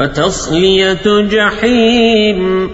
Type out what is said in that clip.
فتصلية جحيم.